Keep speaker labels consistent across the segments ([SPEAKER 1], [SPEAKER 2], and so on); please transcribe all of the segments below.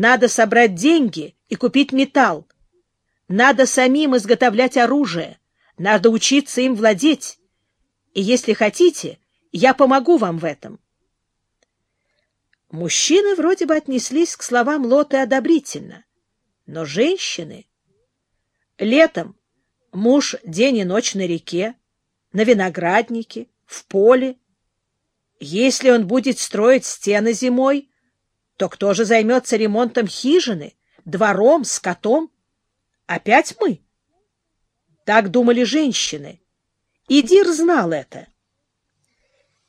[SPEAKER 1] Надо собрать деньги и купить металл. Надо самим изготовлять оружие. Надо учиться им владеть. И если хотите, я помогу вам в этом. Мужчины вроде бы отнеслись к словам Лоты одобрительно, но женщины... Летом муж день и ночь на реке, на винограднике, в поле. Если он будет строить стены зимой, то кто же займется ремонтом хижины, двором, скотом? Опять мы? Так думали женщины. И Дир знал это.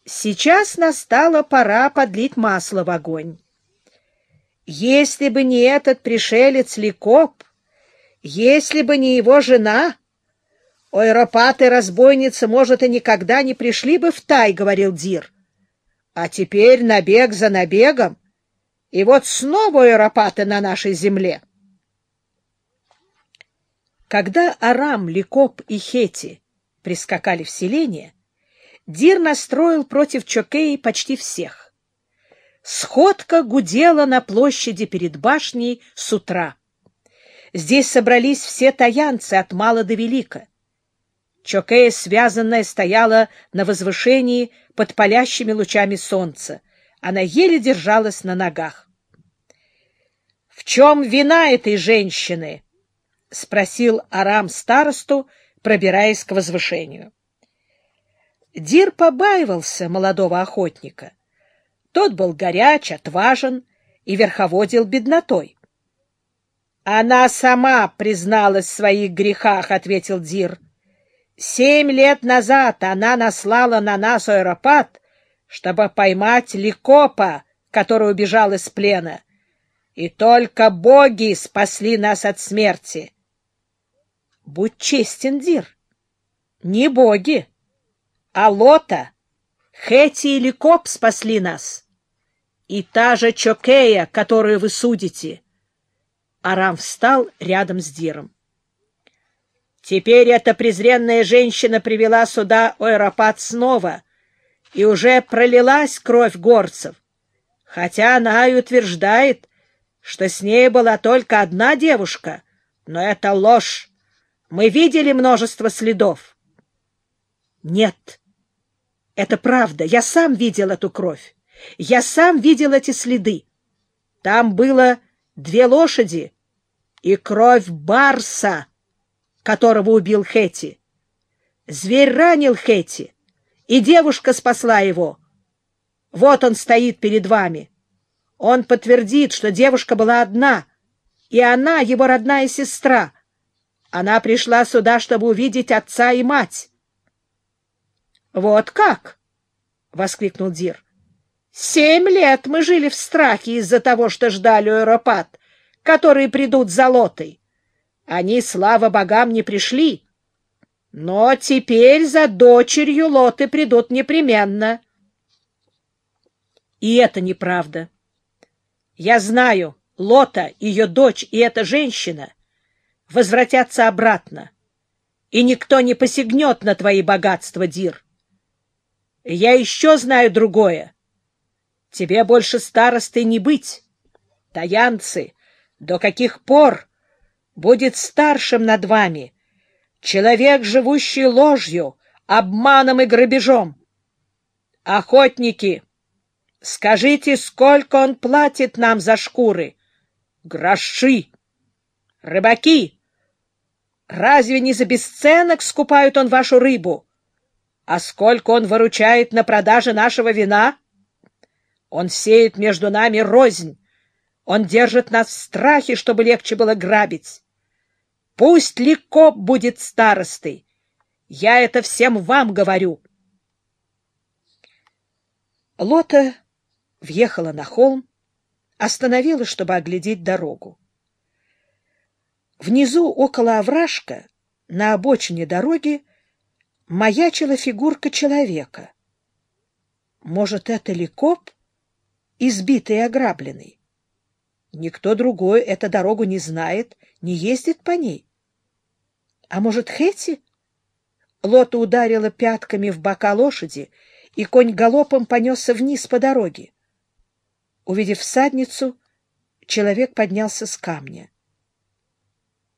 [SPEAKER 1] Сейчас настала пора подлить масло в огонь. Если бы не этот пришелец Ликоп, если бы не его жена, Ойропаты-разбойницы, может, и никогда не пришли бы в тай, — говорил Дир. А теперь набег за набегом, и вот снова Ойропаты на нашей земле. Когда Арам, Ликоп и Хети прискакали в селение, Дир настроил против Чокеи почти всех. Сходка гудела на площади перед башней с утра. Здесь собрались все таянцы от мала до велика. Чокея, связанная, стояла на возвышении под палящими лучами солнца. Она еле держалась на ногах. — В чем вина этой женщины? — спросил Арам старосту, пробираясь к возвышению. Дир побаивался молодого охотника. Тот был горяч, отважен и верховодил беднотой. — Она сама призналась в своих грехах, — ответил Дир. — Семь лет назад она наслала на нас ойропат, чтобы поймать Ликопа, который убежал из плена. И только боги спасли нас от смерти. — Будь честен, Дир. Не боги а Лота, Хэти или Коп спасли нас. И та же Чокея, которую вы судите. Арам встал рядом с Диром. Теперь эта презренная женщина привела сюда Ойропат снова, и уже пролилась кровь горцев, хотя она и утверждает, что с ней была только одна девушка, но это ложь. Мы видели множество следов. Нет, это правда. Я сам видел эту кровь. Я сам видел эти следы. Там было две лошади и кровь барса, которого убил Хэти. Зверь ранил Хэти, и девушка спасла его. Вот он стоит перед вами. Он подтвердит, что девушка была одна, и она его родная сестра. Она пришла сюда, чтобы увидеть отца и мать. — Вот как? — воскликнул Дир. — Семь лет мы жили в страхе из-за того, что ждали аэропат, которые придут за лотой. Они, слава богам, не пришли. Но теперь за дочерью лоты придут непременно. И это неправда. Я знаю, Лота, ее дочь и эта женщина возвратятся обратно, и никто не посягнет на твои богатства, Дир. Я еще знаю другое. Тебе больше старосты не быть. Таянцы, до каких пор будет старшим над вами человек, живущий ложью, обманом и грабежом? Охотники, скажите, сколько он платит нам за шкуры? Гроши. Рыбаки, разве не за бесценок скупают он вашу рыбу? А сколько он выручает на продаже нашего вина? Он сеет между нами рознь. Он держит нас в страхе, чтобы легче было грабить. Пусть Ликоп будет старостой. Я это всем вам говорю. Лота въехала на холм, остановилась, чтобы оглядеть дорогу. Внизу, около овражка, на обочине дороги, маячила фигурка человека. Может, это ли коп, избитый и ограбленный? Никто другой эту дорогу не знает, не ездит по ней. А может, Хэти? Лота ударила пятками в бока лошади, и конь галопом понесся вниз по дороге. Увидев всадницу, человек поднялся с камня.